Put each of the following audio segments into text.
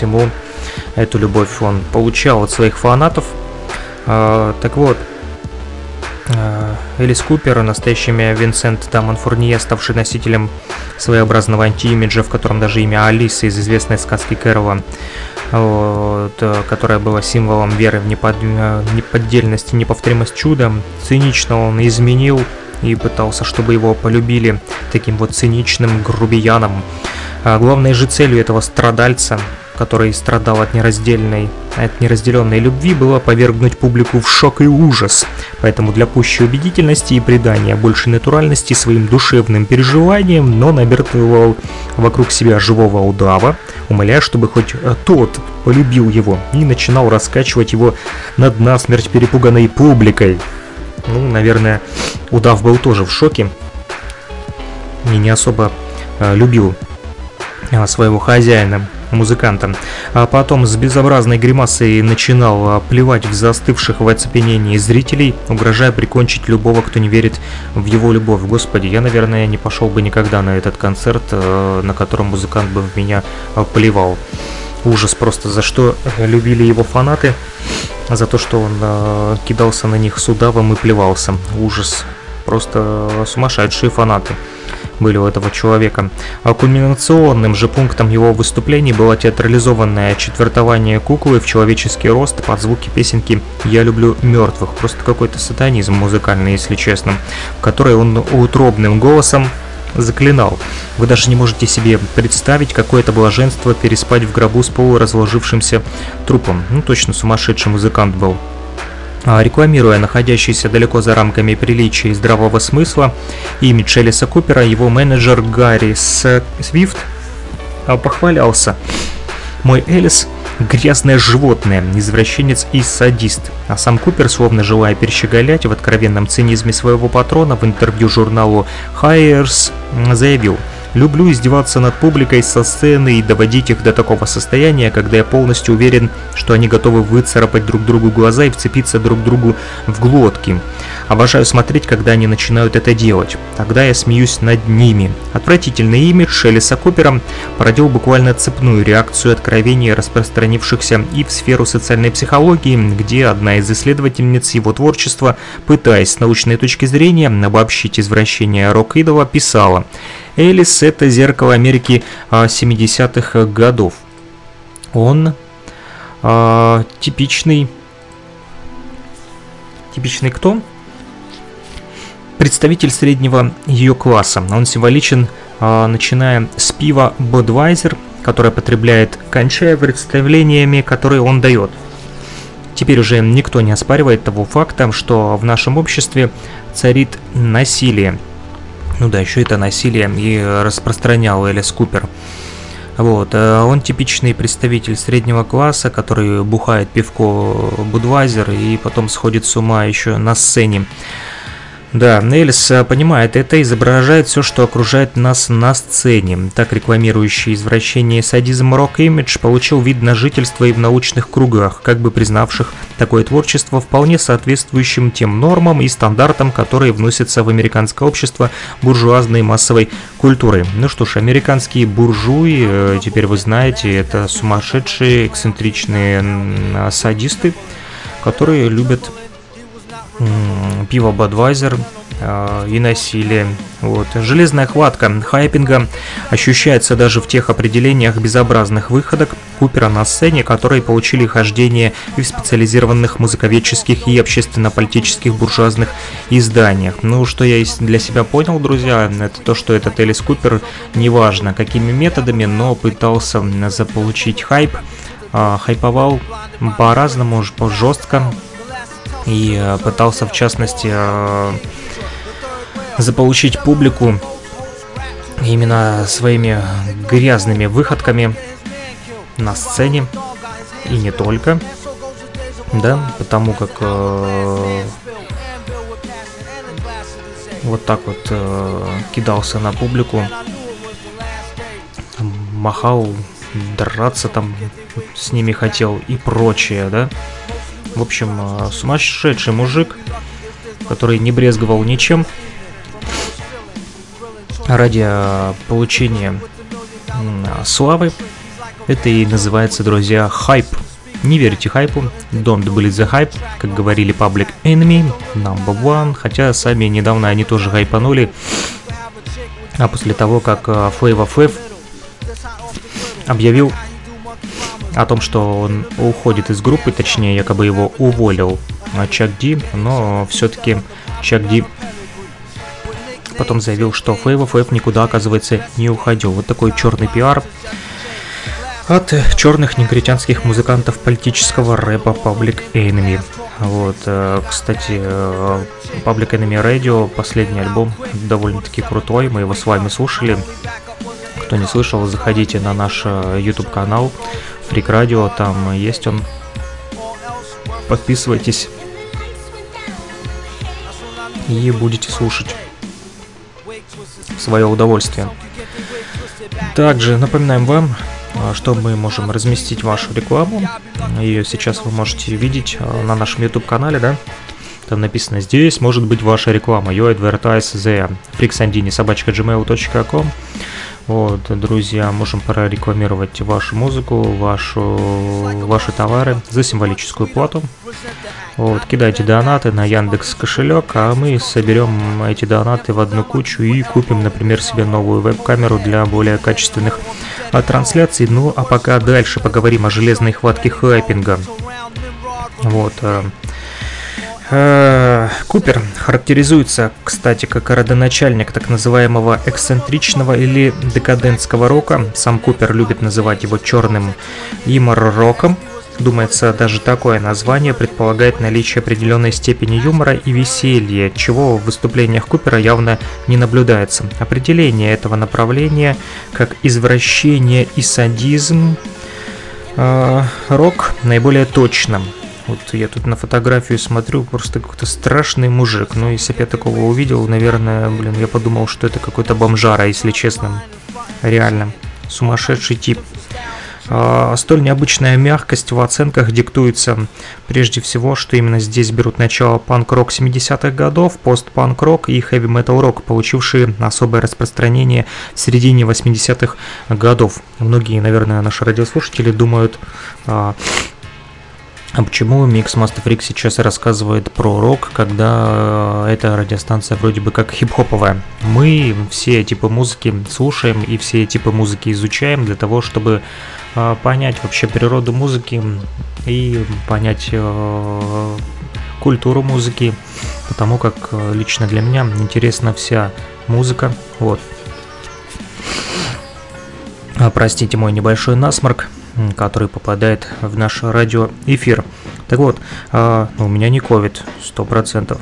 всему, эту любовь он получал от своих фанатов. А, так вот, а, Элис Купер, настоящее имя Винсент Дамон Фурнье, ставший носителем своеобразного антиимиджа, в котором даже имя Алисы из известной сказки Кэрова, вот, которая была символом веры в непод... неподдельность и неповторимость чуда, цинично он изменил и пытался, чтобы его полюбили таким вот циничным грубияном. А главной же целью этого страдальца который страдал от нераздельной, от неразделенной любви, было повергнуть публику в шок и ужас. Поэтому для пущей убедительности и придания большей натуральности своим душевным переживаниям, но набертывал вокруг себя живого удава, умоляя, чтобы хоть тот полюбил его, и начинал раскачивать его над насмерть перепуганной публикой. Ну, наверное, удав был тоже в шоке и не особо э, любил э, своего хозяина музыкантом. А потом с безобразной гримасой начинал а, плевать в застывших в оцепенении зрителей, угрожая прикончить любого, кто не верит в его любовь. Господи, я, наверное, не пошел бы никогда на этот концерт, э, на котором музыкант бы в меня а, плевал. Ужас просто, за что любили его фанаты, за то, что он кидался на них с удавом и плевался. Ужас. Просто сумасшедшие фанаты были у этого человека. А кульминационным же пунктом его выступлений было театрализованное четвертование куклы в человеческий рост под звуки песенки «Я люблю мертвых». Просто какой-то сатанизм музыкальный, если честно, в которой он утробным голосом заклинал. Вы даже не можете себе представить, какое это блаженство переспать в гробу с полуразложившимся трупом. Ну, точно сумасшедший музыкант был. А, рекламируя находящийся далеко за рамками приличия и здравого смысла имидж Элиса Купера, его менеджер Гарри Свифт а, похвалялся. «Мой Элис – грязное животное, извращенец и садист». А сам Купер, словно желая перещеголять в откровенном цинизме своего патрона, в интервью журналу Hires заявил – Люблю издеваться над публикой со сцены и доводить их до такого состояния, когда я полностью уверен, что они готовы выцарапать друг другу глаза и вцепиться друг другу в глотки. Обожаю смотреть, когда они начинают это делать. Тогда я смеюсь над ними. Отвратительный имидж Шелеса Купера породил буквально цепную реакцию откровений, распространившихся и в сферу социальной психологии, где одна из исследовательниц его творчества, пытаясь с научной точки зрения обобщить извращение рок-идола, писала Элис – это зеркало Америки 70-х а, годов. Он э, типичный... Типичный кто? Представитель среднего ее класса. Он символичен, э, начиная с пива Budweiser, которое потребляет кончая представлениями, которые он дает. Теперь уже никто не оспаривает того факта, что в нашем обществе царит насилие – ну да, еще это насилие и распространял Элис Купер. Вот, э, он типичный представитель среднего класса, который бухает пивко Будвайзер и потом сходит с ума еще на сцене. Да, Нельс э, понимает это, изображает все, что окружает нас на сцене. Так рекламирующий извращение садизм рок-имидж получил вид на жительство и в научных кругах, как бы признавших такое творчество вполне соответствующим тем нормам и стандартам, которые вносятся в американское общество буржуазной массовой культуры. Ну что ж, американские буржуи, э, теперь вы знаете, это сумасшедшие, эксцентричные садисты, которые любят пиво Budweiser э, и насилие. Вот. Железная хватка хайпинга ощущается даже в тех определениях безобразных выходок Купера на сцене, которые получили хождение и в специализированных музыковедческих и общественно-политических буржуазных изданиях. Ну, что я для себя понял, друзья, это то, что этот Элис Купер, неважно какими методами, но пытался заполучить хайп, э, хайповал по-разному, жестко, и э, пытался в частности э, заполучить публику именно своими грязными выходками на сцене и не только, да, потому как э, вот так вот кидался на публику, махал, драться там с ними хотел и прочее, да. В общем, э, сумасшедший мужик, который не брезговал ничем ради э, получения славы, Это и называется, друзья, хайп. Не верьте хайпу, don't believe the hype, как говорили Public Enemy, Number One, хотя сами недавно они тоже хайпанули, а после того, как Flavor Flav объявил о том, что он уходит из группы, точнее, якобы его уволил Чак Ди, но все-таки Чак Ди потом заявил, что Flavor Flav никуда, оказывается, не уходил. Вот такой черный пиар от черных негритянских музыкантов политического рэпа Public Enemy. Вот, э, кстати, э, Public Enemy Radio, последний альбом, довольно-таки крутой, мы его с вами слушали. Кто не слышал, заходите на наш э, YouTube канал Freak Radio, там есть он. Подписывайтесь и будете слушать свое удовольствие. Также напоминаем вам, а, что мы можем разместить вашу рекламу. Ее сейчас вы можете видеть а, на нашем YouTube канале, да? Там написано «Здесь может быть ваша реклама». You advertise the freaksandini собачка gmail.com вот, друзья, можем прорекламировать вашу музыку, вашу, ваши товары за символическую плату. Вот, кидайте донаты на Яндекс кошелек, а мы соберем эти донаты в одну кучу и купим, например, себе новую веб-камеру для более качественных а, трансляций. Ну, а пока дальше поговорим о железной хватке хайпинга. Вот, Э, Купер характеризуется, кстати, как родоначальник так называемого эксцентричного или декадентского рока. Сам Купер любит называть его черным юмор-роком. Думается, даже такое название предполагает наличие определенной степени юмора и веселья, чего в выступлениях Купера явно не наблюдается. Определение этого направления как извращение и садизм э, рок наиболее точным. Вот я тут на фотографию смотрю, просто какой-то страшный мужик. Но если бы я такого увидел, наверное, блин, я подумал, что это какой-то бомжара, если честно. Реально. Сумасшедший тип. А, столь необычная мягкость в оценках диктуется прежде всего, что именно здесь берут начало панк-рок 70-х годов, пост-панк-рок и хэви-метал рок, получившие особое распространение в середине 80-х годов. Многие, наверное, наши радиослушатели думают, а, почему Master Freak сейчас рассказывает про рок, когда э, эта радиостанция вроде бы как хип-хоповая? Мы все типы музыки слушаем и все типы музыки изучаем для того, чтобы э, понять вообще природу музыки и понять э, культуру музыки, потому как лично для меня интересна вся музыка. Вот. А, простите мой небольшой насморк который попадает в наш радиоэфир. Так вот, э, у меня не ковид, 100%.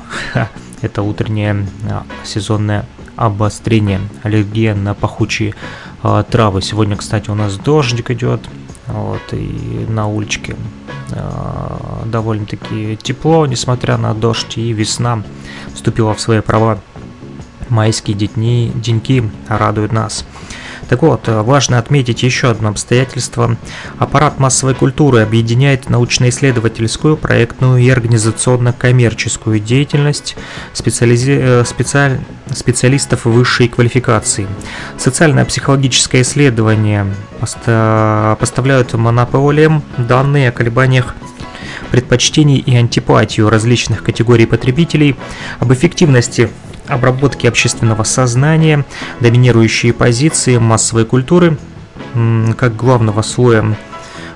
Это утреннее э, сезонное обострение, аллергия на пахучие э, травы. Сегодня, кстати, у нас дождик идет, вот, и на уличке э, довольно-таки тепло, несмотря на дождь, и весна вступила в свои права. Майские дни, деньки радуют нас. Так вот, э, важно отметить еще одно обстоятельство. Аппарат массовой культуры объединяет научно-исследовательскую, проектную и организационно-коммерческую деятельность специализи... Э, специаль... специалистов высшей квалификации. Социально-психологическое исследование поста... поставляют монополиям данные о колебаниях предпочтений и антипатию различных категорий потребителей, об эффективности обработки общественного сознания, доминирующие позиции массовой культуры как главного слоя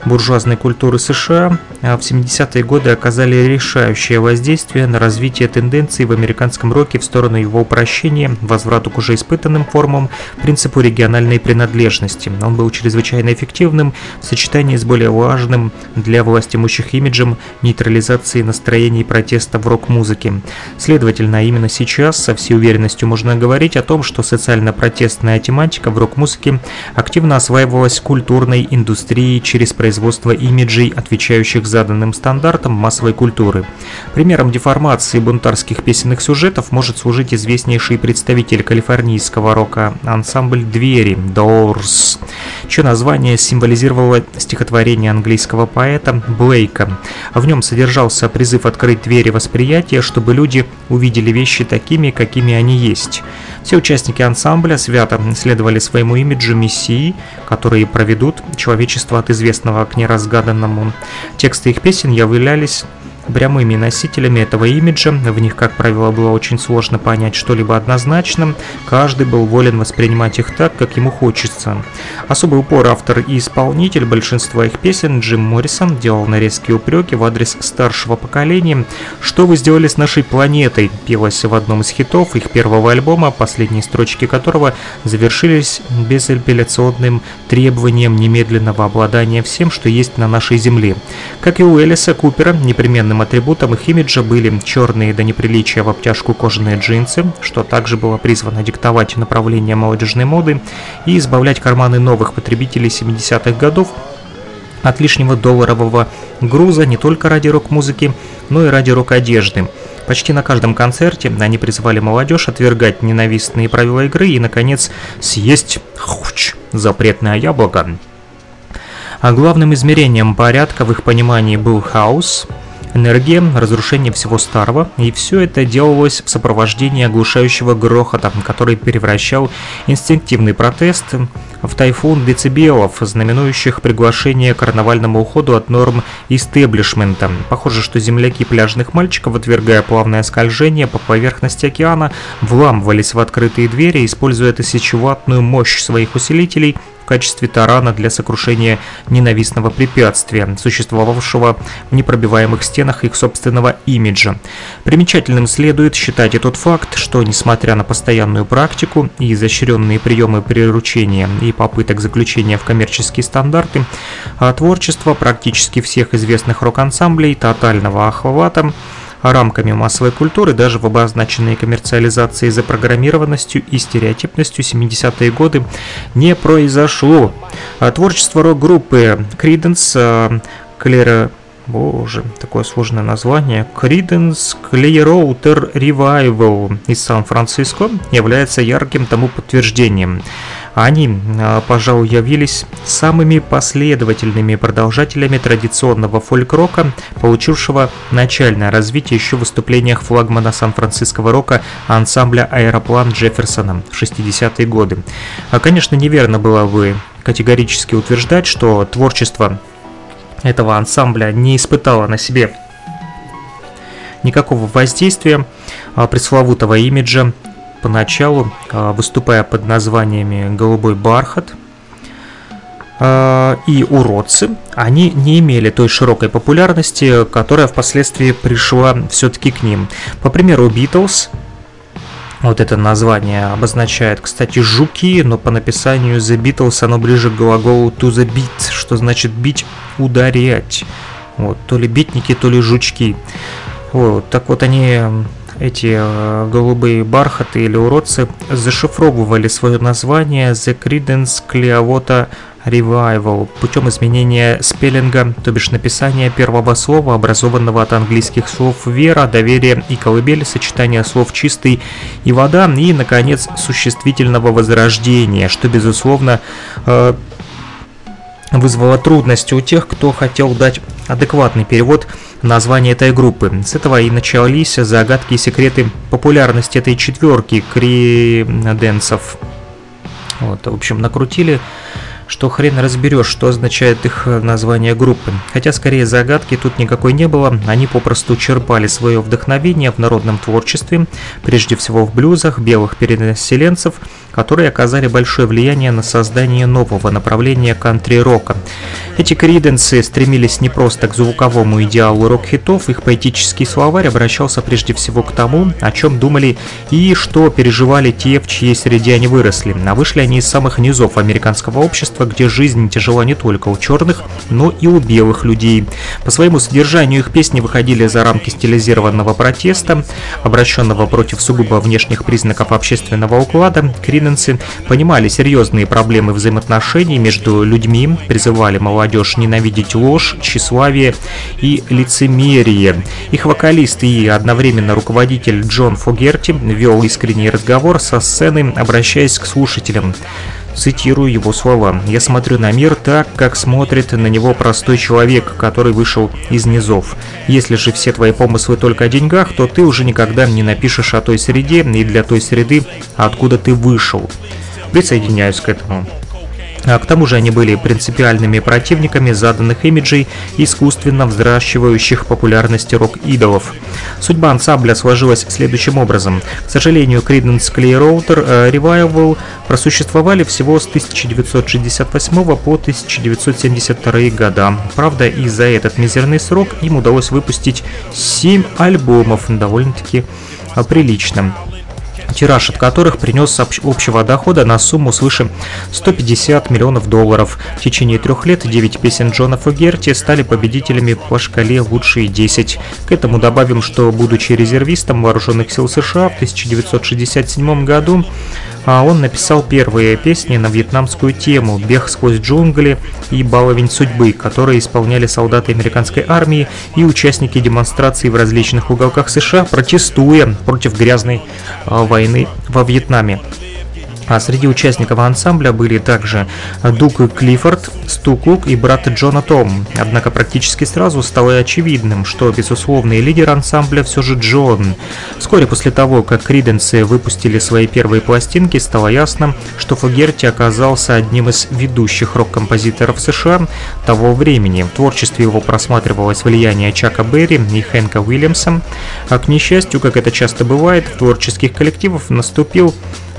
буржуазной культуры США а в 70-е годы оказали решающее воздействие на развитие тенденций в американском роке в сторону его упрощения, возврату к уже испытанным формам, принципу региональной принадлежности. Он был чрезвычайно эффективным в сочетании с более важным для власть имущих имиджем нейтрализации настроений протеста в рок-музыке. Следовательно, именно сейчас со всей уверенностью можно говорить о том, что социально-протестная тематика в рок-музыке активно осваивалась культурной индустрией через производство производства имиджей, отвечающих заданным стандартам массовой культуры. Примером деформации бунтарских песенных сюжетов может служить известнейший представитель калифорнийского рока ансамбль «Двери» Doors, чье название символизировало стихотворение английского поэта Блейка. В нем содержался призыв открыть двери восприятия, чтобы люди увидели вещи такими, какими они есть. Все участники ансамбля свято следовали своему имиджу мессии, которые проведут человечество от известного к неразгаданному. Тексты их песен являлись прямыми носителями этого имиджа, в них, как правило, было очень сложно понять что-либо однозначно, каждый был волен воспринимать их так, как ему хочется. Особый упор автор и исполнитель большинства их песен Джим Моррисон делал на резкие упреки в адрес старшего поколения. «Что вы сделали с нашей планетой?» пелось в одном из хитов их первого альбома, последние строчки которого завершились безапелляционным требованием немедленного обладания всем, что есть на нашей Земле. Как и у Элиса Купера, непременно Атрибутом их имиджа были черные до неприличия в обтяжку кожаные джинсы, что также было призвано диктовать направление молодежной моды и избавлять карманы новых потребителей 70-х годов от лишнего долларового груза не только ради рок-музыки, но и ради рок-одежды. Почти на каждом концерте они призывали молодежь отвергать ненавистные правила игры и, наконец, съесть хуч, запретное яблоко. А главным измерением порядка в их понимании был хаос, энергия, разрушение всего старого, и все это делалось в сопровождении оглушающего грохота, который превращал инстинктивный протест в тайфун децибелов, знаменующих приглашение к карнавальному уходу от норм истеблишмента. Похоже, что земляки пляжных мальчиков, отвергая плавное скольжение по поверхности океана, вламывались в открытые двери, используя тысячеваттную мощь своих усилителей – в качестве тарана для сокрушения ненавистного препятствия, существовавшего в непробиваемых стенах их собственного имиджа. Примечательным следует считать и тот факт, что несмотря на постоянную практику и изощренные приемы приручения и попыток заключения в коммерческие стандарты, а творчество практически всех известных рок-ансамблей тотального охвата рамками массовой культуры даже в обозначенной коммерциализации запрограммированностью и стереотипностью 70-е годы не произошло. А творчество рок-группы Creedence, Clear Боже, такое сложное название. Creedence Clearwater Revival из Сан-Франциско является ярким тому подтверждением. Они, а, пожалуй, явились самыми последовательными продолжателями традиционного фольк-рока, получившего начальное развитие еще в выступлениях флагмана сан-франциского рока ансамбля «Аэроплан» Джефферсона в 60-е годы. А, конечно, неверно было бы категорически утверждать, что творчество этого ансамбля не испытало на себе никакого воздействия а, пресловутого имиджа поначалу, а, выступая под названиями «Голубой бархат», а, и уродцы, они не имели той широкой популярности, которая впоследствии пришла все-таки к ним. По примеру, Beatles, вот это название обозначает, кстати, жуки, но по написанию The Beatles оно ближе к глаголу to the beat, что значит бить, ударять. Вот, то ли битники, то ли жучки. Вот, так вот они эти э, голубые бархаты или уродцы зашифровывали свое название The Credence Clearwater Revival путем изменения спеллинга, то бишь написания первого слова, образованного от английских слов «вера», «доверие» и «колыбель», сочетания слов «чистый» и «вода» и, наконец, существительного возрождения, что, безусловно, э, вызвало трудности у тех, кто хотел дать адекватный перевод названия этой группы. С этого и начались загадки и секреты популярности этой четверки криденсов. Вот, в общем, накрутили что хрен разберешь, что означает их название группы. Хотя скорее загадки тут никакой не было, они попросту черпали свое вдохновение в народном творчестве, прежде всего в блюзах белых переселенцев, которые оказали большое влияние на создание нового направления кантри-рока. Эти криденсы стремились не просто к звуковому идеалу рок-хитов, их поэтический словарь обращался прежде всего к тому, о чем думали и что переживали те, в чьей среде они выросли. А вышли они из самых низов американского общества, где жизнь тяжела не только у черных, но и у белых людей. По своему содержанию их песни выходили за рамки стилизированного протеста, обращенного против сугубо внешних признаков общественного уклада. Криденсы понимали серьезные проблемы взаимоотношений между людьми, призывали молодежь ненавидеть ложь, тщеславие и лицемерие. Их вокалист и одновременно руководитель Джон Фогерти вел искренний разговор со сцены, обращаясь к слушателям. Цитирую его слова. «Я смотрю на мир так, как смотрит на него простой человек, который вышел из низов. Если же все твои помыслы только о деньгах, то ты уже никогда не напишешь о той среде и для той среды, откуда ты вышел». Присоединяюсь к этому. А к тому же они были принципиальными противниками заданных имиджей, искусственно взращивающих популярности рок-идолов. Судьба ансамбля сложилась следующим образом. К сожалению, Creedence Clearwater э, Revival просуществовали всего с 1968 по 1972 года. Правда, и за этот мизерный срок им удалось выпустить 7 альбомов, довольно-таки приличным тираж от которых принес общего дохода на сумму свыше 150 миллионов долларов. В течение трех лет 9 песен Джона Фогерти стали победителями по шкале «Лучшие 10». К этому добавим, что, будучи резервистом Вооруженных сил США в 1967 году, а он написал первые песни на вьетнамскую тему «Бег сквозь джунгли» и «Баловень судьбы», которые исполняли солдаты американской армии и участники демонстраций в различных уголках США, протестуя против грязной а, войны во Вьетнаме. А среди участников ансамбля были также Дук Клиффорд, Сту Кук и брат Джона Том. Однако практически сразу стало очевидным, что безусловный лидер ансамбля все же Джон. Вскоре после того, как Криденсы выпустили свои первые пластинки, стало ясно, что Фогерти оказался одним из ведущих рок-композиторов США того времени. В творчестве его просматривалось влияние Чака Берри и Хэнка Уильямса, а к несчастью, как это часто бывает, в творческих коллективах наступил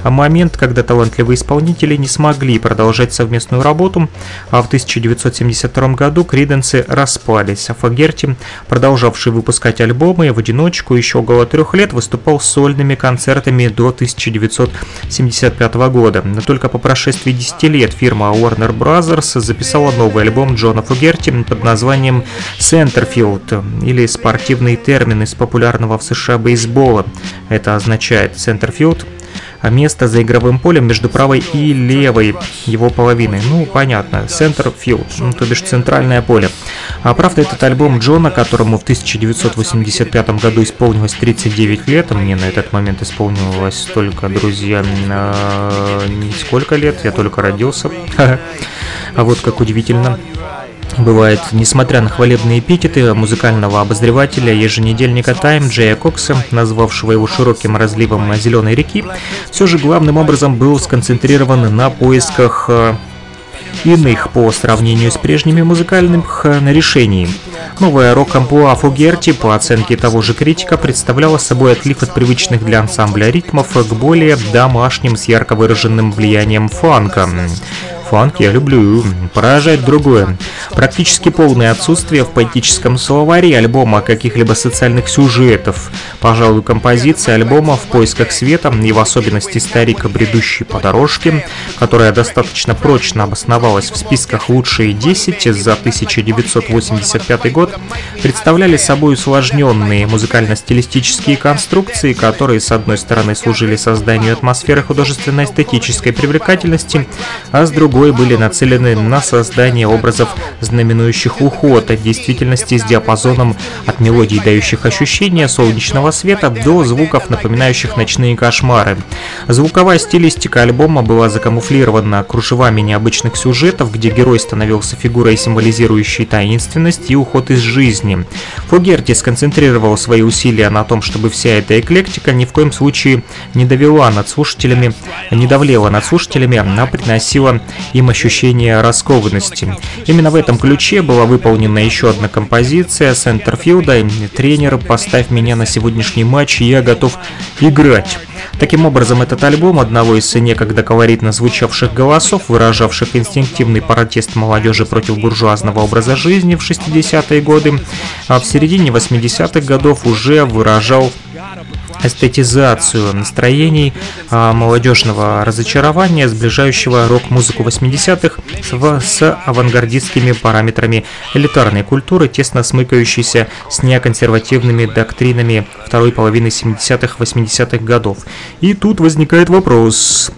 момент, когда талантливые исполнители не смогли продолжать совместную работу, а в 1972 году Криденсы распались, а Фагерти, продолжавший выпускать альбомы в одиночку еще около трех лет, выступал сольными концертами до 1975 года. Но только по прошествии 10 лет фирма Warner Brothers записала новый альбом Джона Фугерти под названием Centerfield, или спортивный термин из популярного в США бейсбола. Это означает Centerfield а место за игровым полем между правой и левой его половиной. Ну, понятно, center field, ну, то бишь центральное поле. А правда, этот альбом Джона, которому в 1985 году исполнилось 39 лет, а мне на этот момент исполнилось столько, друзья, э, сколько лет, я только родился. А вот как удивительно. Бывает, несмотря на хвалебные эпитеты музыкального обозревателя еженедельника Time Джея Кокса, назвавшего его широким разливом зеленой реки, все же главным образом был сконцентрирован на поисках э, иных по сравнению с прежними музыкальных э, решений. Новая рок-амплуа Фугерти, по оценке того же критика, представляла собой отлив от привычных для ансамбля ритмов к более домашним с ярко выраженным влиянием фанка фанк я люблю. Поражает другое. Практически полное отсутствие в поэтическом словаре альбома каких-либо социальных сюжетов. Пожалуй, композиция альбома «В поисках света» и в особенности «Старик, бредущий по дорожке», которая достаточно прочно обосновалась в списках «Лучшие 10» за 1985 год, представляли собой усложненные музыкально-стилистические конструкции, которые, с одной стороны, служили созданию атмосферы художественно-эстетической привлекательности, а с другой собой были нацелены на создание образов, знаменующих уход от действительности с диапазоном от мелодий, дающих ощущение солнечного света, до звуков, напоминающих ночные кошмары. Звуковая стилистика альбома была закамуфлирована кружевами необычных сюжетов, где герой становился фигурой, символизирующей таинственность и уход из жизни. Фогерти сконцентрировал свои усилия на том, чтобы вся эта эклектика ни в коем случае не довела над слушателями, не давлела над слушателями, а приносила им ощущение раскованности. Именно в этом ключе была выполнена еще одна композиция Сентерфилда «Тренер, поставь меня на сегодняшний матч, я готов играть». Таким образом, этот альбом одного из некогда колоритно звучавших голосов, выражавших инстинктивный протест молодежи против буржуазного образа жизни в 60-е годы, а в середине 80-х годов уже выражал эстетизацию настроений а, молодежного разочарования, сближающего рок-музыку 80-х с авангардистскими параметрами элитарной культуры, тесно смыкающейся с неоконсервативными доктринами второй половины 70-х, 80-х годов. И тут возникает вопрос,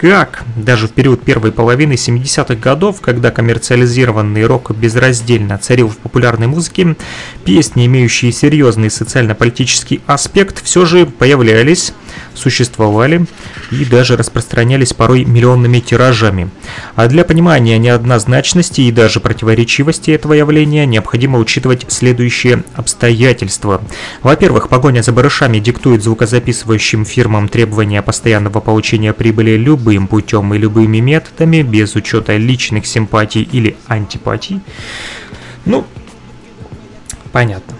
как даже в период первой половины 70-х годов, когда коммерциализированный рок безраздельно царил в популярной музыке, песни, имеющие серьезный социально-политический аспект, все же появлялись, существовали и даже распространялись порой миллионными тиражами. А для понимания неоднозначности и даже противоречивости этого явления необходимо учитывать следующие обстоятельства. Во-первых, погоня за барышами диктует звукозаписывающим фирмам требования постоянного получения прибыли любым путем и любыми методами, без учета личных симпатий или антипатий. Ну, понятно.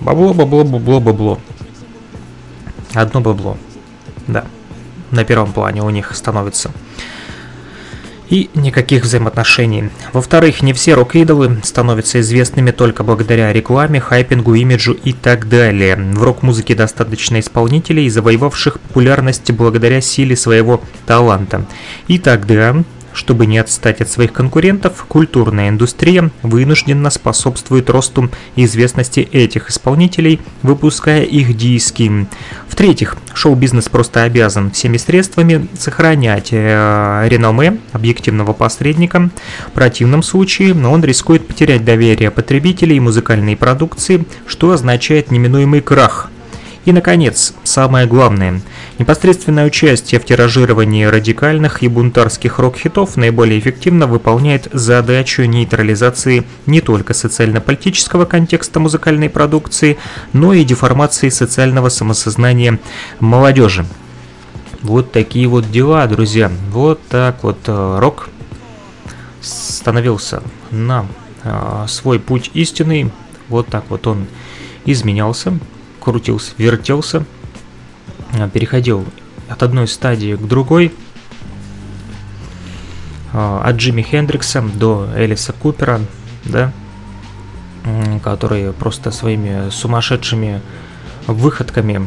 Бабло, бабло, бабло, бабло. Одно бабло. Да, на первом плане у них становится и никаких взаимоотношений. Во-вторых, не все рок-идолы становятся известными только благодаря рекламе, хайпингу, имиджу и так далее. В рок-музыке достаточно исполнителей, завоевавших популярность благодаря силе своего таланта. И тогда чтобы не отстать от своих конкурентов, культурная индустрия вынужденно способствует росту известности этих исполнителей, выпуская их диски. В-третьих, шоу-бизнес просто обязан всеми средствами сохранять э, реноме объективного посредника. В противном случае он рискует потерять доверие потребителей музыкальной продукции, что означает неминуемый крах – и, наконец, самое главное. Непосредственное участие в тиражировании радикальных и бунтарских рок-хитов наиболее эффективно выполняет задачу нейтрализации не только социально-политического контекста музыкальной продукции, но и деформации социального самосознания молодежи. Вот такие вот дела, друзья. Вот так вот э, рок становился на э, свой путь истинный. Вот так вот он изменялся крутился, вертелся, а, переходил от одной стадии к другой, а, от Джимми Хендрикса до Элиса Купера, да, которые просто своими сумасшедшими выходками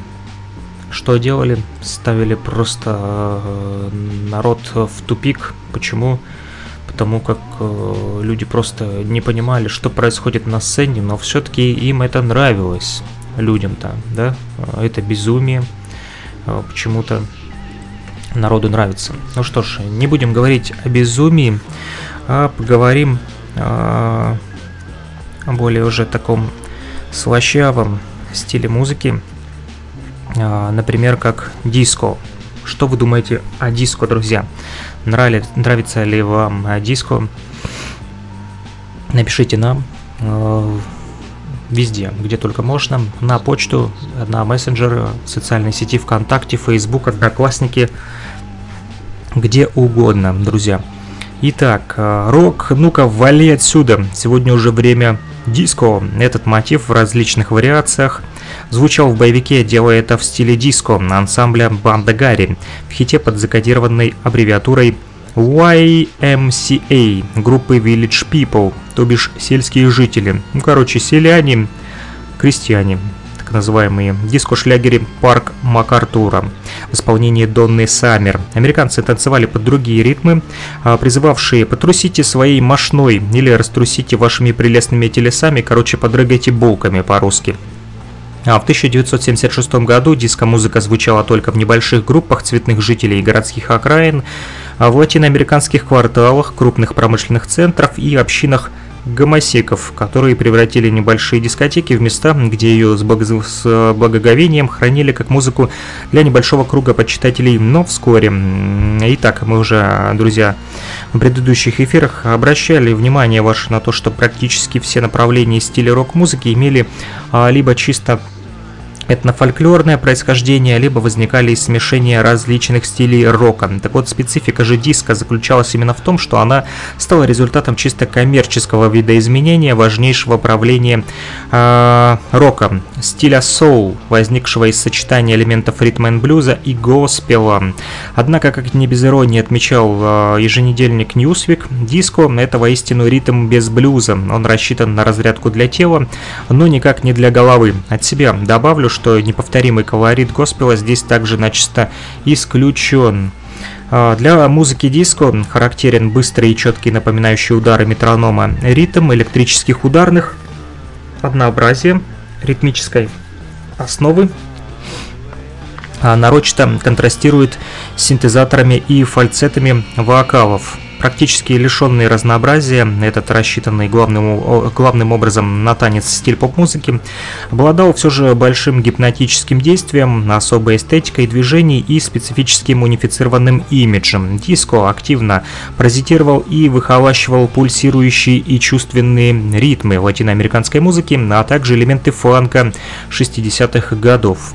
что делали? Ставили просто а, народ в тупик. Почему? Потому как люди просто не понимали, что происходит на сцене, но все-таки им это нравилось людям там, да, это безумие а, почему-то народу нравится. Ну что ж, не будем говорить о безумии, а поговорим о более уже таком слащавом стиле музыки, а, например, как диско. Что вы думаете о диско, друзья? Нравится, нравится ли вам диско? Напишите нам а, везде, где только можно, на почту, на мессенджеры, социальной сети ВКонтакте, Facebook, Одноклассники, где угодно, друзья. Итак, э, рок, ну-ка, вали отсюда. Сегодня уже время диско. Этот мотив в различных вариациях звучал в боевике, делая это в стиле диско ансамбля Банда Гарри в хите под закодированной аббревиатурой YMCA группы Village People, то бишь сельские жители. Ну, короче, селяне, крестьяне, так называемые диско-шлягери «Парк МакАртура» в исполнении Донны Саммер. Американцы танцевали под другие ритмы, а, призывавшие «потрусите своей мошной» или «раструсите вашими прелестными телесами», короче, подрыгайте булками по-русски. А в 1976 году диско-музыка звучала только в небольших группах цветных жителей городских окраин, в латиноамериканских кварталах, крупных промышленных центрах и общинах гомосеков, которые превратили небольшие дискотеки в места, где ее с, бог... с благоговением хранили как музыку для небольшого круга почитателей, но вскоре. Итак, мы уже, друзья, в предыдущих эфирах обращали внимание ваше на то, что практически все направления стиля рок-музыки имели а, либо чисто этнофольклорное происхождение, либо возникали из смешения различных стилей рока. Так вот, специфика же диска заключалась именно в том, что она стала результатом чисто коммерческого видоизменения важнейшего правления э, рока, стиля соул, возникшего из сочетания элементов ритма и блюза и госпела. Однако, как не без иронии отмечал э, еженедельник Newsweek, диско – это воистину ритм без блюза. Он рассчитан на разрядку для тела, но никак не для головы. От себя добавлю, что что неповторимый колорит госпела здесь также начисто исключен. А, для музыки диско характерен быстрый и четкий напоминающий удары метронома ритм электрических ударных, однообразие ритмической основы а, нарочито контрастирует с синтезаторами и фальцетами вокалов. Практически лишенный разнообразия, этот рассчитанный главным, главным образом на танец стиль поп-музыки, обладал все же большим гипнотическим действием, особой эстетикой движений и специфическим унифицированным имиджем. Диско активно паразитировал и выхолащивал пульсирующие и чувственные ритмы латиноамериканской музыки, а также элементы фанка 60-х годов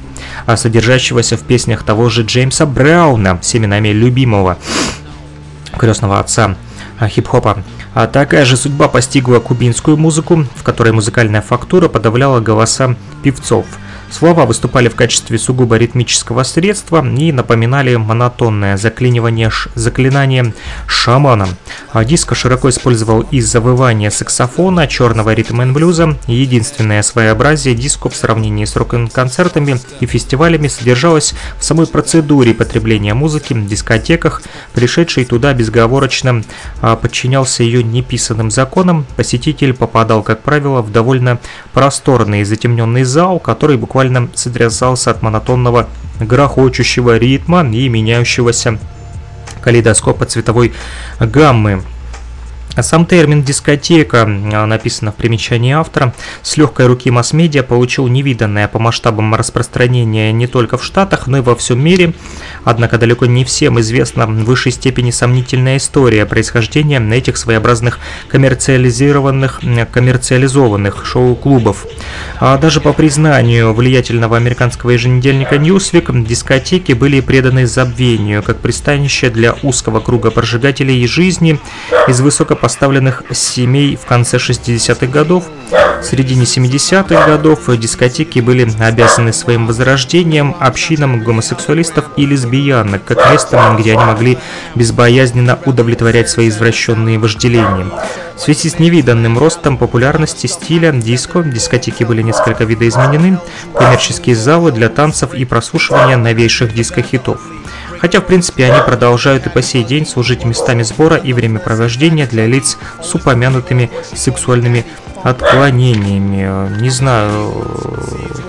содержащегося в песнях того же Джеймса Брауна, всеми нами любимого крестного отца а, хип-хопа. А такая же судьба постигла кубинскую музыку, в которой музыкальная фактура подавляла голоса певцов – Слова выступали в качестве сугубо ритмического средства и напоминали монотонное заклинивание ш... заклинание шамана. А диско широко использовал и завывание саксофона, черного ритма и блюза. Единственное своеобразие диско в сравнении с рок-концертами и фестивалями содержалось в самой процедуре потребления музыки в дискотеках. Пришедший туда безговорочно а, подчинялся ее неписанным законам. Посетитель попадал, как правило, в довольно просторный затемненный зал, который буквально буквально сотрясался от монотонного грохочущего ритма и меняющегося калейдоскопа цветовой гаммы. А сам термин «дискотека», а, написано в примечании автора, с легкой руки масс-медиа получил невиданное по масштабам распространения не только в Штатах, но и во всем мире. Однако далеко не всем известна в высшей степени сомнительная история происхождения этих своеобразных коммерциализированных, коммерциализованных шоу-клубов. А даже по признанию влиятельного американского еженедельника Newsweek, дискотеки были преданы забвению, как пристанище для узкого круга прожигателей жизни из высокопоставленных поставленных семей в конце 60-х годов. В середине 70-х годов дискотеки были обязаны своим возрождением общинам гомосексуалистов и лесбиянок, как местом, где они могли безбоязненно удовлетворять свои извращенные вожделения. В связи с невиданным ростом популярности стиля диско, дискотеки были несколько видоизменены, коммерческие залы для танцев и прослушивания новейших диско-хитов. Хотя, в принципе, они продолжают и по сей день служить местами сбора и времяпровождения для лиц с упомянутыми сексуальными отклонениями. Не знаю,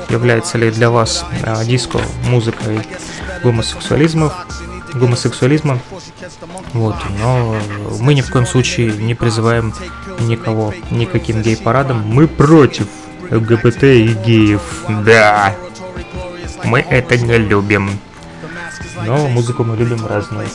является ли для вас а, диско музыкой гомосексуализма, гомосексуализма. Вот, но мы ни в коем случае не призываем никого никаким гей-парадом. Мы против ЛГБТ и геев. Да, мы это не любим но музыку мы любим разную.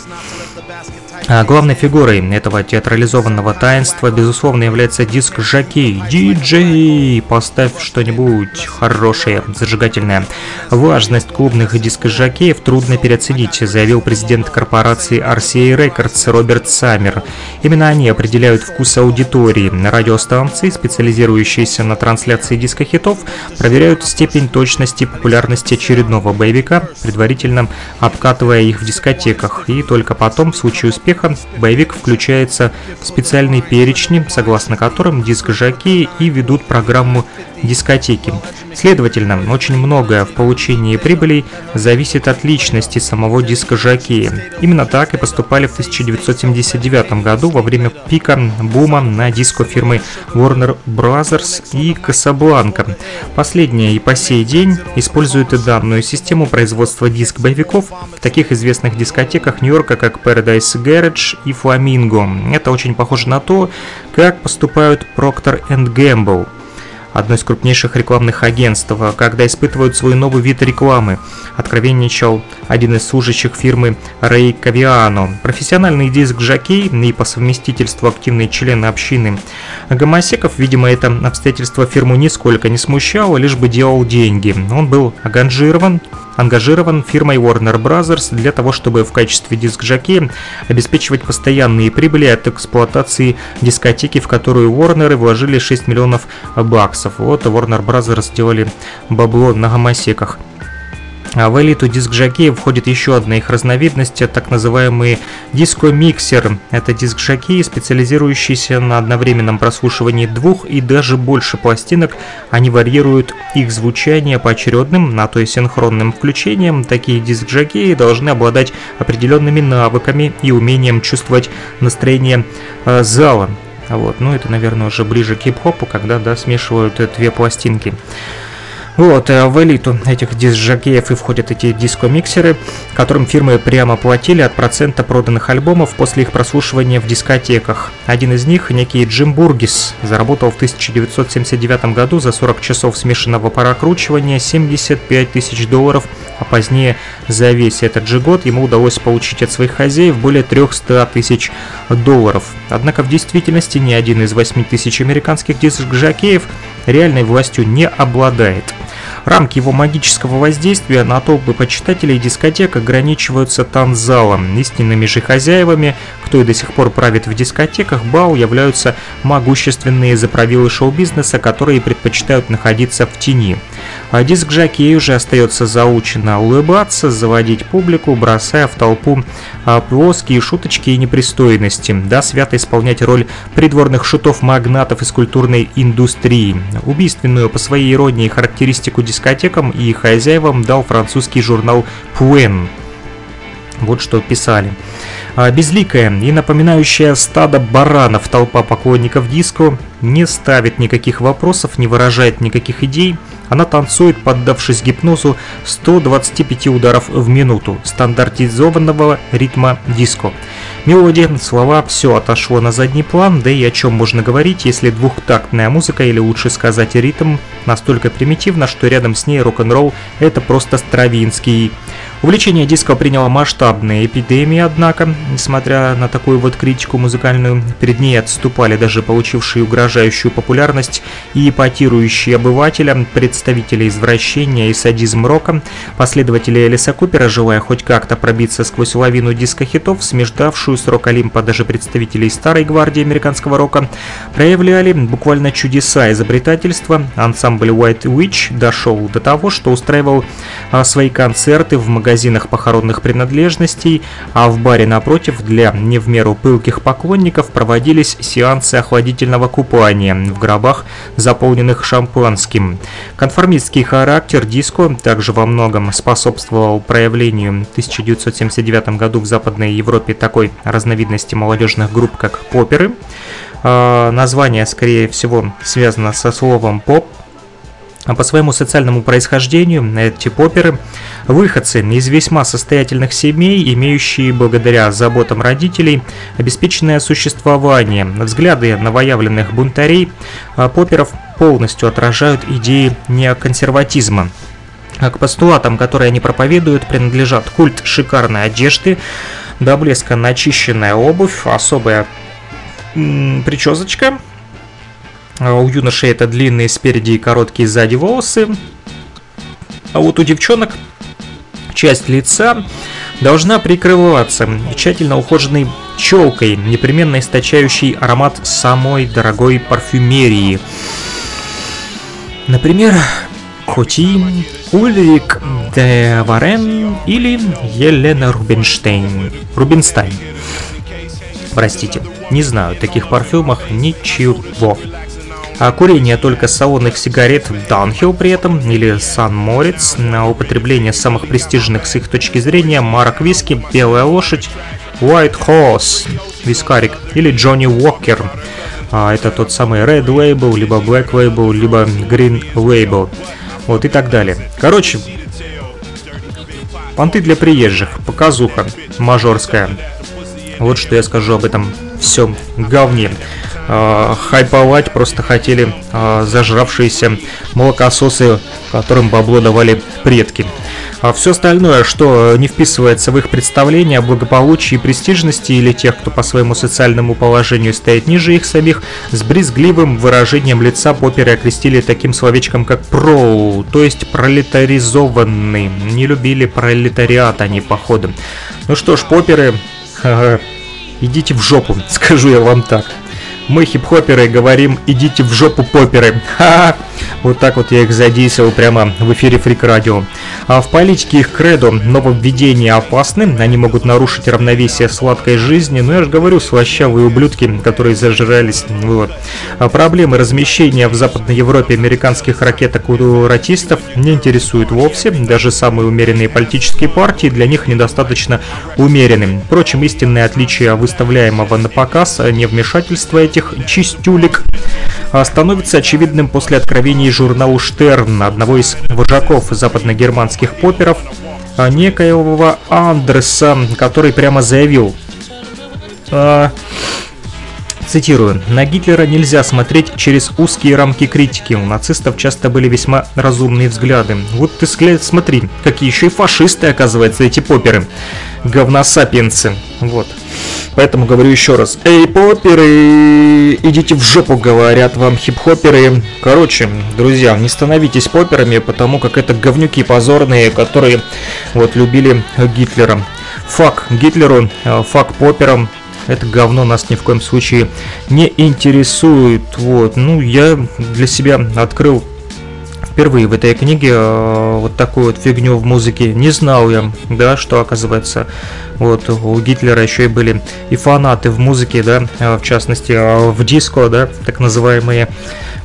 А главной фигурой этого театрализованного таинства, безусловно, является диск Жаки. Диджей, поставь что-нибудь хорошее, зажигательное. Важность клубных диск-жокеев трудно переоценить, заявил президент корпорации RCA Records Роберт Саммер. Именно они определяют вкус аудитории. Радиостанции, специализирующиеся на трансляции диско-хитов, проверяют степень точности популярности очередного боевика, предварительно обкатывая их в дискотеках, и только потом, в случае успеха, боевик включается в специальные перечни, согласно которым диск-жокеи и ведут программу дискотеки. Следовательно, очень многое в получении прибылей зависит от личности самого диска-жокея. Именно так и поступали в 1979 году во время пика бума на диско фирмы Warner Brothers и Casablanca. Последняя и по сей день использует и данную систему производства диск-боевиков в таких известных дискотеках Нью-Йорка, как Paradise Garage и Flamingo. Это очень похоже на то, как поступают Procter Gamble одно из крупнейших рекламных агентств, когда испытывают свой новый вид рекламы. Откровенничал один из служащих фирмы Рэй Кавиано. Профессиональный диск-жокей и по совместительству активный член общины гомосеков, видимо, это обстоятельство фирму нисколько не смущало, лишь бы делал деньги. Он был ангажирован ангажирован фирмой Warner Bros. для того, чтобы в качестве диск-жокея обеспечивать постоянные прибыли от эксплуатации дискотеки, в которую Warner вложили 6 миллионов баксов. Вот Warner Bros. сделали бабло на гомосеках. А в элиту диск-жокея входит еще одна их разновидность, так называемый диско-миксер. Это диск-жокеи, специализирующиеся на одновременном прослушивании двух и даже больше пластинок. Они варьируют их звучание поочередным, на то и синхронным включением. Такие диск-жокеи должны обладать определенными навыками и умением чувствовать настроение э, зала. Вот, ну это, наверное, уже ближе к хип-хопу, когда, да, смешивают две пластинки. Вот, э, в элиту этих диск-жокеев и входят эти диско-миксеры, которым фирмы прямо платили от процента проданных альбомов после их прослушивания в дискотеках. Один из них, некий Джим Бургис, заработал в 1979 году за 40 часов смешанного прокручивания 75 тысяч долларов, а позднее за весь этот же год ему удалось получить от своих хозяев более 300 тысяч долларов. Однако в действительности ни один из 8 тысяч американских диск-жокеев реальной властью не обладает. Рамки его магического воздействия на толпы почитателей дискотек ограничиваются танзалом. Истинными же хозяевами, кто и до сих пор правит в дискотеках, бал являются могущественные заправилы шоу-бизнеса, которые предпочитают находиться в тени. А диск Жакей уже остается заучено улыбаться, заводить публику, бросая в толпу а, плоские шуточки и непристойности, да свято исполнять роль придворных шутов-магнатов из культурной индустрии. Убийственную по своей иронии характеристику дискотекам и хозяевам дал французский журнал «Пуэн». Вот что писали. А, безликая и напоминающая стадо баранов толпа поклонников диско не ставит никаких вопросов, не выражает никаких идей. Она танцует, поддавшись гипнозу 125 ударов в минуту стандартизованного ритма диско. Мелодия, слова, все отошло на задний план, да и о чем можно говорить, если двухтактная музыка, или лучше сказать ритм, настолько примитивна, что рядом с ней рок-н-ролл – это просто Стравинский. Увлечение диско приняло масштабные эпидемии, однако, несмотря на такую вот критику музыкальную, перед ней отступали даже получившие угрожающую популярность и ипотирующие обывателя, представители извращения и садизм рока, последователи Элиса Купера, желая хоть как-то пробиться сквозь лавину диско-хитов, смеждавшую с рок-олимпа даже представителей старой гвардии американского рока, проявляли буквально чудеса изобретательства. Ансамбль White Witch дошел до того, что устраивал а, свои концерты в магазинах похоронных принадлежностей, а в баре напротив для не в меру пылких поклонников проводились сеансы охладительного купания в гробах, заполненных шампанским. Конформистский характер диско также во многом способствовал проявлению в 1979 году в Западной Европе такой разновидности молодежных групп, как поперы. А, название, скорее всего, связано со словом «поп», а по своему социальному происхождению эти поперы – выходцы из весьма состоятельных семей, имеющие благодаря заботам родителей обеспеченное существование. Взгляды новоявленных бунтарей а поперов полностью отражают идеи неоконсерватизма. А к постулатам, которые они проповедуют, принадлежат культ шикарной одежды, до блеска начищенная обувь, особая причесочка – а у юношей это длинные спереди и короткие сзади волосы. А вот у девчонок часть лица должна прикрываться тщательно ухоженной челкой, непременно источающей аромат самой дорогой парфюмерии. Например, Коти, Ульрик де Варен или Елена Рубинштейн. Рубинстайн. Простите, не знаю таких парфюмах ничего. А курение только салонных сигарет Downhill при этом или Сан Морец на употребление самых престижных с их точки зрения марок виски Белая лошадь, White Horse, вискарик или Джонни Уокер. А, это тот самый Red Label, либо Black Label, либо Green Label. Вот и так далее. Короче, понты для приезжих, показуха мажорская. Вот что я скажу об этом всем говне хайповать просто хотели э, зажравшиеся молокососы, которым бабло давали предки. А все остальное, что не вписывается в их представление о благополучии и престижности или тех, кто по своему социальному положению стоит ниже их самих, с брезгливым выражением лица поперы окрестили таким словечком, как «проу», то есть пролетаризованный. Не любили пролетариат они, походу. Ну что ж, поперы, идите в жопу, скажу я вам так. Мы хип-хоперы говорим «идите в жопу поперы». Ха-ха! Вот так вот я их задействовал прямо в эфире Фрик Радио. А в политике их кредо нововведения опасны, они могут нарушить равновесие сладкой жизни, но я же говорю, слащавые ублюдки, которые зажирались. Вот. А проблемы размещения в Западной Европе американских ракеток-ратистов не интересуют вовсе, даже самые умеренные политические партии для них недостаточно умеренны. Впрочем, истинное отличие выставляемого на показ невмешательства этих чистюлек а, становится очевидным после откровений журнала Штерн, одного из вожаков западногерманских поперов, а, некоего Андреса, который прямо заявил, Цитирую. «На Гитлера нельзя смотреть через узкие рамки критики. У нацистов часто были весьма разумные взгляды. Вот ты смотри, какие еще и фашисты, оказывается, эти поперы. Говносапиенсы. Вот. Поэтому говорю еще раз. Эй, поперы, идите в жопу, говорят вам хип-хоперы. Короче, друзья, не становитесь поперами, потому как это говнюки позорные, которые вот любили Гитлера. Фак Гитлеру, э, фак поперам, это говно нас ни в коем случае не интересует. Вот, ну, я для себя открыл впервые в этой книге э, вот такую вот фигню в музыке. Не знал я, да, что оказывается, вот у Гитлера еще и были и фанаты в музыке, да, э, в частности э, в диско, да, так называемые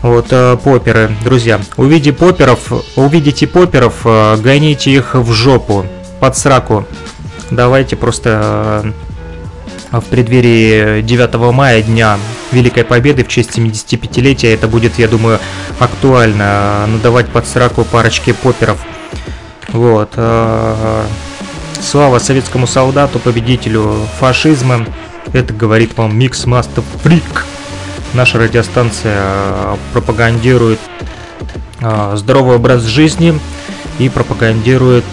вот поперы. Друзья, увидите поперов, увидите поперов, гоните их в жопу, под сраку. Давайте просто в преддверии 9 мая, Дня Великой Победы, в честь 75-летия, это будет, я думаю, актуально, надавать под сраку парочки поперов. Вот. Э, слава советскому солдату, победителю фашизма. Это говорит вам Микс Master Freak. Наша радиостанция э, пропагандирует э, здоровый образ жизни и пропагандирует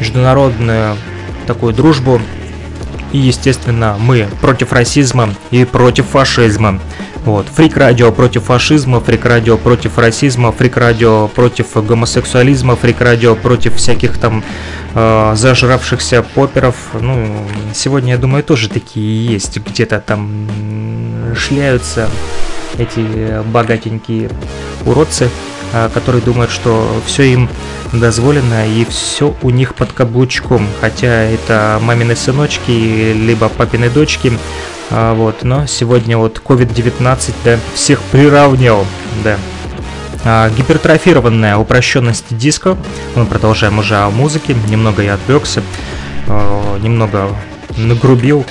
международную такую дружбу. И, естественно, мы против расизма и против фашизма. Вот. Фрик радио против фашизма, фрик радио против расизма, фрик радио против гомосексуализма, фрик радио против всяких там э, зажравшихся поперов. Ну, сегодня, я думаю, тоже такие есть. Где-то там шляются эти богатенькие уродцы, э, которые думают, что все им дозволено и все у них под каблучком, хотя это мамины сыночки, либо папины дочки, а, вот, но сегодня вот COVID-19, да, всех приравнял, да. А, гипертрофированная упрощенность диска, мы продолжаем уже о музыке, немного я отвлекся, а, немного нагрубил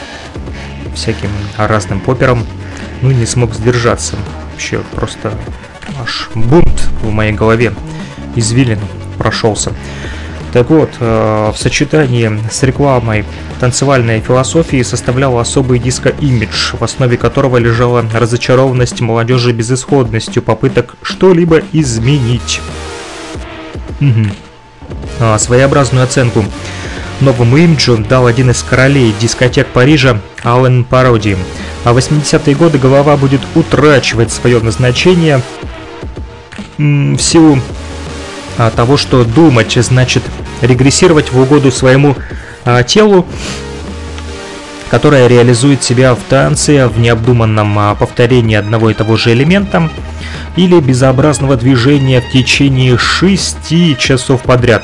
всяким разным попером, ну не смог сдержаться, вообще просто аж бунт в моей голове извилин прошелся. Так вот, э, в сочетании с рекламой танцевальной философии составлял особый диско-имидж, в основе которого лежала разочарованность молодежи безысходностью попыток что-либо изменить. Угу. Своеобразную оценку новому имиджу дал один из королей дискотек Парижа Аллен Пароди. А в 80-е годы голова будет утрачивать свое назначение в силу а, того, что думать значит регрессировать в угоду своему а, телу, которое реализует себя в танце, в необдуманном а, повторении одного и того же элемента или безобразного движения в течение 6 часов подряд.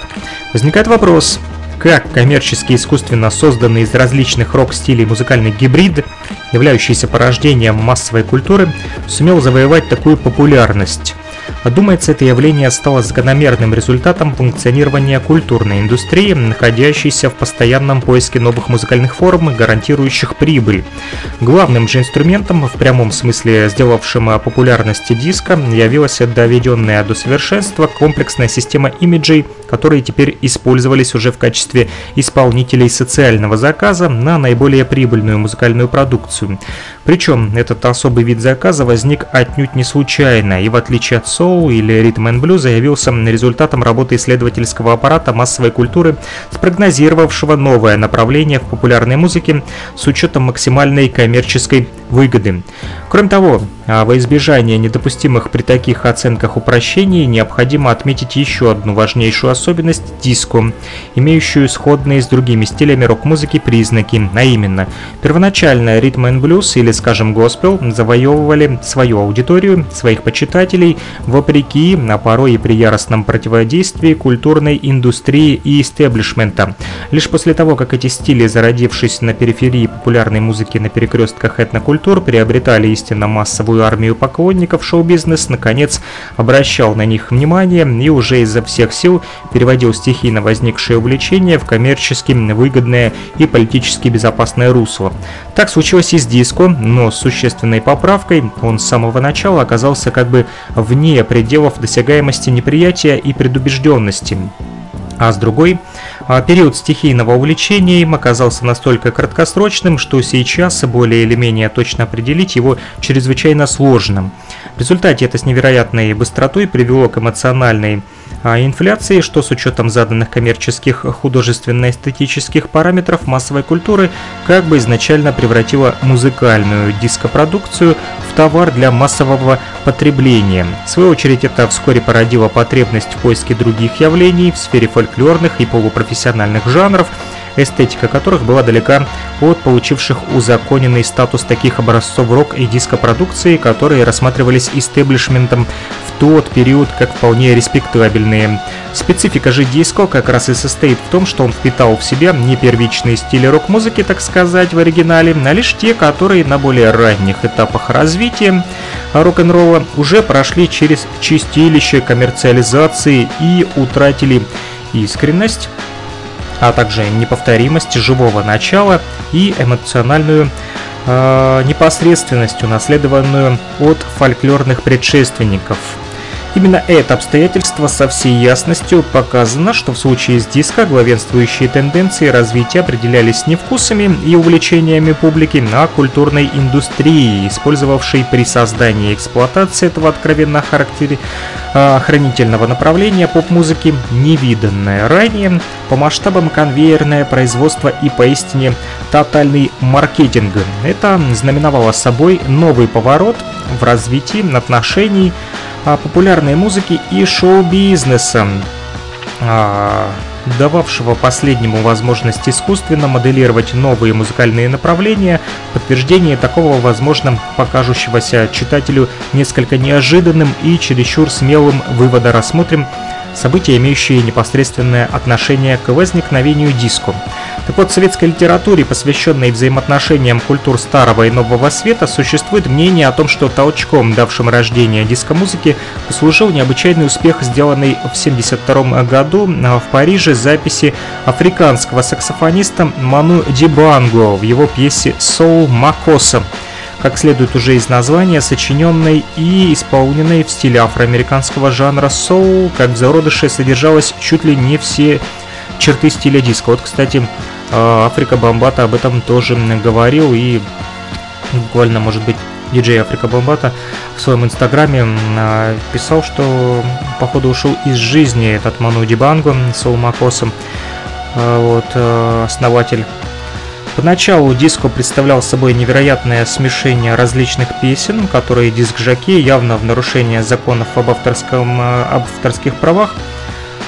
Возникает вопрос, как коммерчески искусственно созданный из различных рок-стилей музыкальный гибрид, являющийся порождением массовой культуры, сумел завоевать такую популярность. Думается, это явление стало закономерным результатом функционирования культурной индустрии, находящейся в постоянном поиске новых музыкальных форм, гарантирующих прибыль. Главным же инструментом, в прямом смысле сделавшим популярности диска, явилась доведенная до совершенства комплексная система имиджей, которые теперь использовались уже в качестве исполнителей социального заказа на наиболее прибыльную музыкальную продукцию. Причем этот особый вид заказа возник отнюдь не случайно, и в отличие от соул или ритм and блюза явился результатом работы исследовательского аппарата массовой культуры, спрогнозировавшего новое направление в популярной музыке с учетом максимальной коммерческой выгоды. Кроме того, а во избежание недопустимых при таких оценках упрощений необходимо отметить еще одну важнейшую особенность диско, имеющую сходные с другими стилями рок-музыки признаки, а именно, первоначально ритм and блюз или, скажем, госпел завоевывали свою аудиторию, своих почитателей в вопреки, а порой и при яростном противодействии культурной индустрии и истеблишмента. Лишь после того, как эти стили, зародившись на периферии популярной музыки на перекрестках этнокультур, приобретали истинно массовую армию поклонников, шоу-бизнес наконец обращал на них внимание и уже изо всех сил переводил стихийно возникшее увлечение в коммерчески выгодное и политически безопасное русло. Так случилось и с диско, но с существенной поправкой он с самого начала оказался как бы вне пределов досягаемости неприятия и предубежденности. А с другой, а, период стихийного увлечения им оказался настолько краткосрочным, что сейчас более или менее точно определить его чрезвычайно сложным. В результате это с невероятной быстротой привело к эмоциональной инфляции, что с учетом заданных коммерческих художественно-эстетических параметров массовой культуры как бы изначально превратила музыкальную дископродукцию в товар для массового потребления. В свою очередь это вскоре породило потребность в поиске других явлений в сфере фольклорных и полупрофессиональных жанров, эстетика которых была далека от получивших узаконенный статус таких образцов рок и диско-продукции, которые рассматривались истеблишментом в тот период как вполне респектабельные. Специфика же диско как раз и состоит в том, что он впитал в себя не первичные стили рок-музыки, так сказать, в оригинале, а лишь те, которые на более ранних этапах развития рок-н-ролла уже прошли через чистилище коммерциализации и утратили искренность, а также неповторимость живого начала и эмоциональную э, непосредственность, унаследованную от фольклорных предшественников – Именно это обстоятельство со всей ясностью показано, что в случае с диско главенствующие тенденции развития определялись не вкусами и увлечениями публики, а культурной индустрией, использовавшей при создании и эксплуатации этого откровенно характери... А, охранительного направления поп-музыки невиданное ранее по масштабам конвейерное производство и поистине тотальный маркетинг. Это знаменовало собой новый поворот в развитии отношений популярной музыки и шоу-бизнеса, а, дававшего последнему возможность искусственно моделировать новые музыкальные направления, подтверждение такого, возможно, покажущегося читателю несколько неожиданным и чересчур смелым вывода рассмотрим события, имеющие непосредственное отношение к возникновению диско. Так вот, в советской литературе, посвященной взаимоотношениям культур Старого и Нового Света, существует мнение о том, что толчком, давшим рождение диско-музыки, послужил необычайный успех, сделанный в 1972 году в Париже записи африканского саксофониста Ману Дибанго в его пьесе «Soul Макоса», как следует уже из названия, сочиненной и исполненной в стиле афроамериканского жанра соул, как в зародыше содержалось чуть ли не все черты стиля диска. Вот, кстати, э, Африка Бомбата об этом тоже говорил и буквально, может быть, диджей Африка Бомбата в своем инстаграме э, писал, что походу ушел из жизни этот Ману Дибанго с Макосом, э, вот, основатель Поначалу диско представлял собой невероятное смешение различных песен, которые диск-жаки явно в нарушение законов об, авторском, э, об авторских правах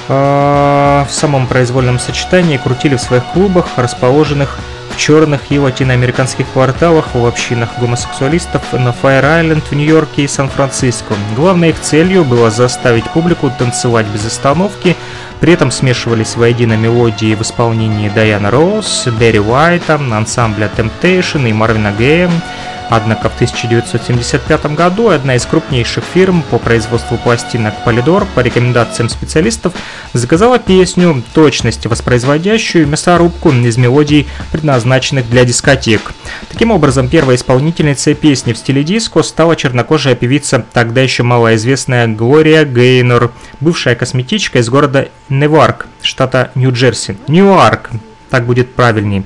э, в самом произвольном сочетании крутили в своих клубах, расположенных в черных и латиноамериканских кварталах в общинах гомосексуалистов на Файр-Айленд в Нью-Йорке и Сан-Франциско. Главной их целью было заставить публику танцевать без остановки, при этом смешивались воедино мелодии в исполнении Дайана Роуз, Берри Уайта, ансамбля Temptation и Марвина Гея, Однако в 1975 году одна из крупнейших фирм по производству пластинок Polydor по рекомендациям специалистов заказала песню, точности воспроизводящую мясорубку из мелодий, предназначенных для дискотек. Таким образом, первой исполнительницей песни в стиле диско стала чернокожая певица, тогда еще малоизвестная Глория Гейнор, бывшая косметичка из города Неварк, штата Нью-Джерси. Ньюарк, так будет правильней.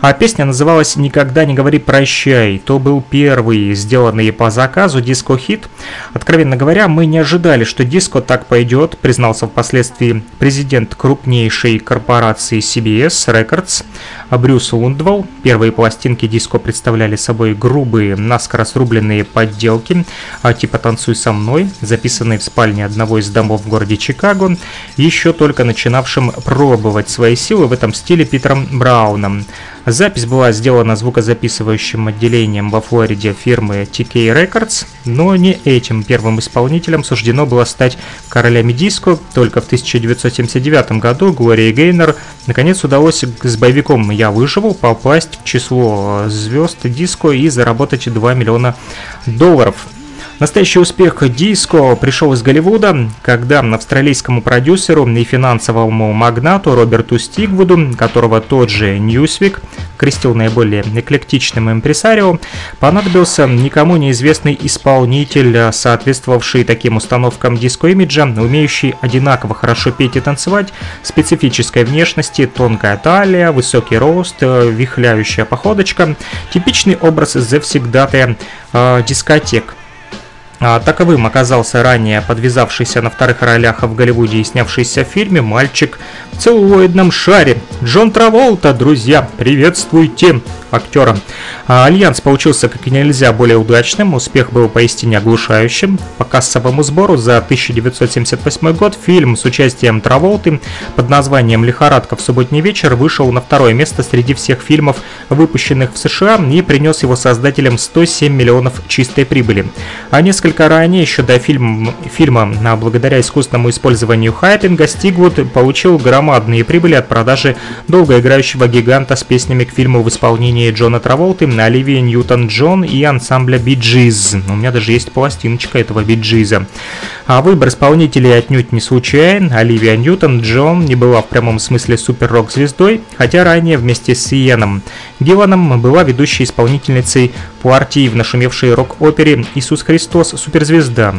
А песня называлась «Никогда не говори прощай». То был первый сделанный по заказу диско-хит. Откровенно говоря, мы не ожидали, что диско так пойдет, признался впоследствии президент крупнейшей корпорации CBS Records Брюс Лундвелл. Первые пластинки диско представляли собой грубые, наскоро срубленные подделки, а типа «Танцуй со мной», записанные в спальне одного из домов в городе Чикаго, еще только начинавшим пробовать свои силы в этом стиле Питером Брауном. Запись была сделана звукозаписывающим отделением во Флориде фирмы TK Records, но не этим первым исполнителем суждено было стать королями диско. Только в 1979 году Глории Гейнер наконец удалось с боевиком «Я выживу» попасть в число звезд диско и заработать 2 миллиона долларов. Настоящий успех диско пришел из Голливуда, когда австралийскому продюсеру и финансовому магнату Роберту Стигвуду, которого тот же Ньюсвик крестил наиболее эклектичным импресарио, понадобился никому неизвестный исполнитель, соответствовавший таким установкам диско-имиджа, умеющий одинаково хорошо петь и танцевать, специфической внешности, тонкая талия, высокий рост, вихляющая походочка, типичный образ завсегдатая э, дискотек. А, таковым оказался ранее подвизавшийся на вторых ролях в Голливуде и снявшийся в фильме «Мальчик в целлулоидном шаре». Джон Траволта, друзья, приветствуйте! Актера. А Альянс получился как нельзя более удачным, успех был поистине оглушающим. По кассовому сбору за 1978 год фильм с участием Траволты под названием «Лихорадка в субботний вечер» вышел на второе место среди всех фильмов, выпущенных в США, и принес его создателям 107 миллионов чистой прибыли. А несколько ранее, еще до фильма, фильма благодаря искусственному использованию хайпинга, Стигвуд получил громадные прибыли от продажи долгоиграющего гиганта с песнями к фильму в исполнении исполнении Джона Траволты, Оливии Ньютон-Джон и ансамбля Биджиз. У меня даже есть пластиночка этого Биджиза. А выбор исполнителей отнюдь не случайен. Оливия Ньютон-Джон не была в прямом смысле супер-рок-звездой, хотя ранее вместе с Иеном Гилланом была ведущей исполнительницей партии в нашумевшей рок-опере «Иисус Христос. Суперзвезда»,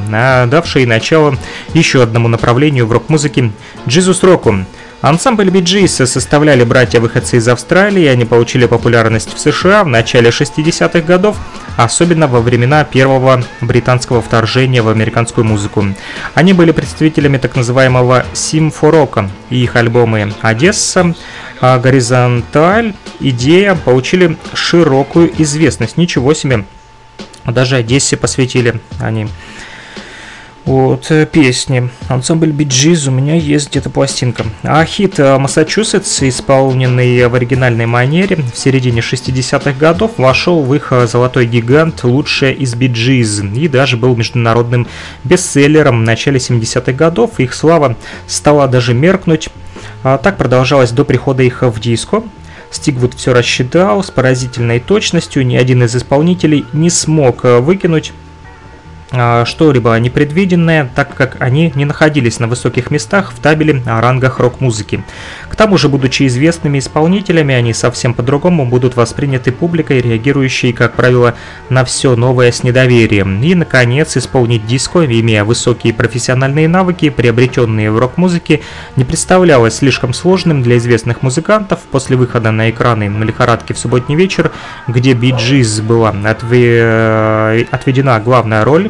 давшей начало еще одному направлению в рок-музыке – джизус-року. Ансамбль Bee Gees составляли братья-выходцы из Австралии, они получили популярность в США в начале 60-х годов, особенно во времена первого британского вторжения в американскую музыку. Они были представителями так называемого симфорока, и их альбомы «Одесса», «Горизонталь», «Идея» получили широкую известность. Ничего себе! Даже Одессе посвятили они вот, э, песни. Ансамбль Биджиз, у меня есть где-то пластинка. А хит э, Массачусетс, исполненный в оригинальной манере в середине 60-х годов, вошел в их э, золотой гигант «Лучшее из Биджиз» и даже был международным бестселлером в начале 70-х годов. Их слава стала даже меркнуть. А так продолжалось до прихода их в диско. Стигвуд все рассчитал с поразительной точностью, ни один из исполнителей не смог выкинуть что-либо непредвиденное, так как они не находились на высоких местах в табеле о рангах рок-музыки. К тому же, будучи известными исполнителями, они совсем по-другому будут восприняты публикой, реагирующей, как правило, на все новое с недоверием. И, наконец, исполнить диско, имея высокие профессиональные навыки, приобретенные в рок-музыке, не представлялось слишком сложным для известных музыкантов. После выхода на экраны на лихорадке в субботний вечер, где Биджиз была отведена главная роль,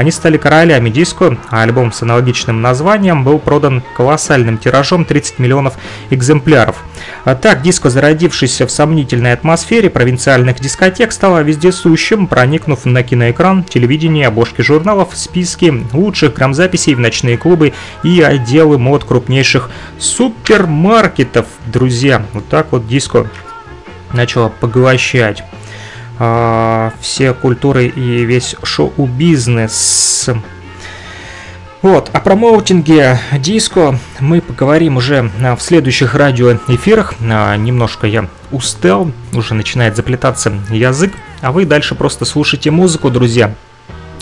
они стали королями диско, а альбом с аналогичным названием был продан колоссальным тиражом 30 миллионов экземпляров. А так, диско, зародившийся в сомнительной атмосфере провинциальных дискотек, стало вездесущим, проникнув на киноэкран, телевидение, обложки журналов, списки лучших грамзаписей в ночные клубы и отделы мод крупнейших супермаркетов. Друзья, вот так вот диско начало поглощать э, все культуры и весь шоу-бизнес. Вот, о промоутинге диско мы поговорим уже в следующих радиоэфирах. А, немножко я устал, уже начинает заплетаться язык, а вы дальше просто слушайте музыку, друзья,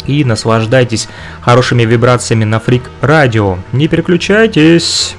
и наслаждайтесь хорошими вибрациями на Фрик Радио. Не переключайтесь!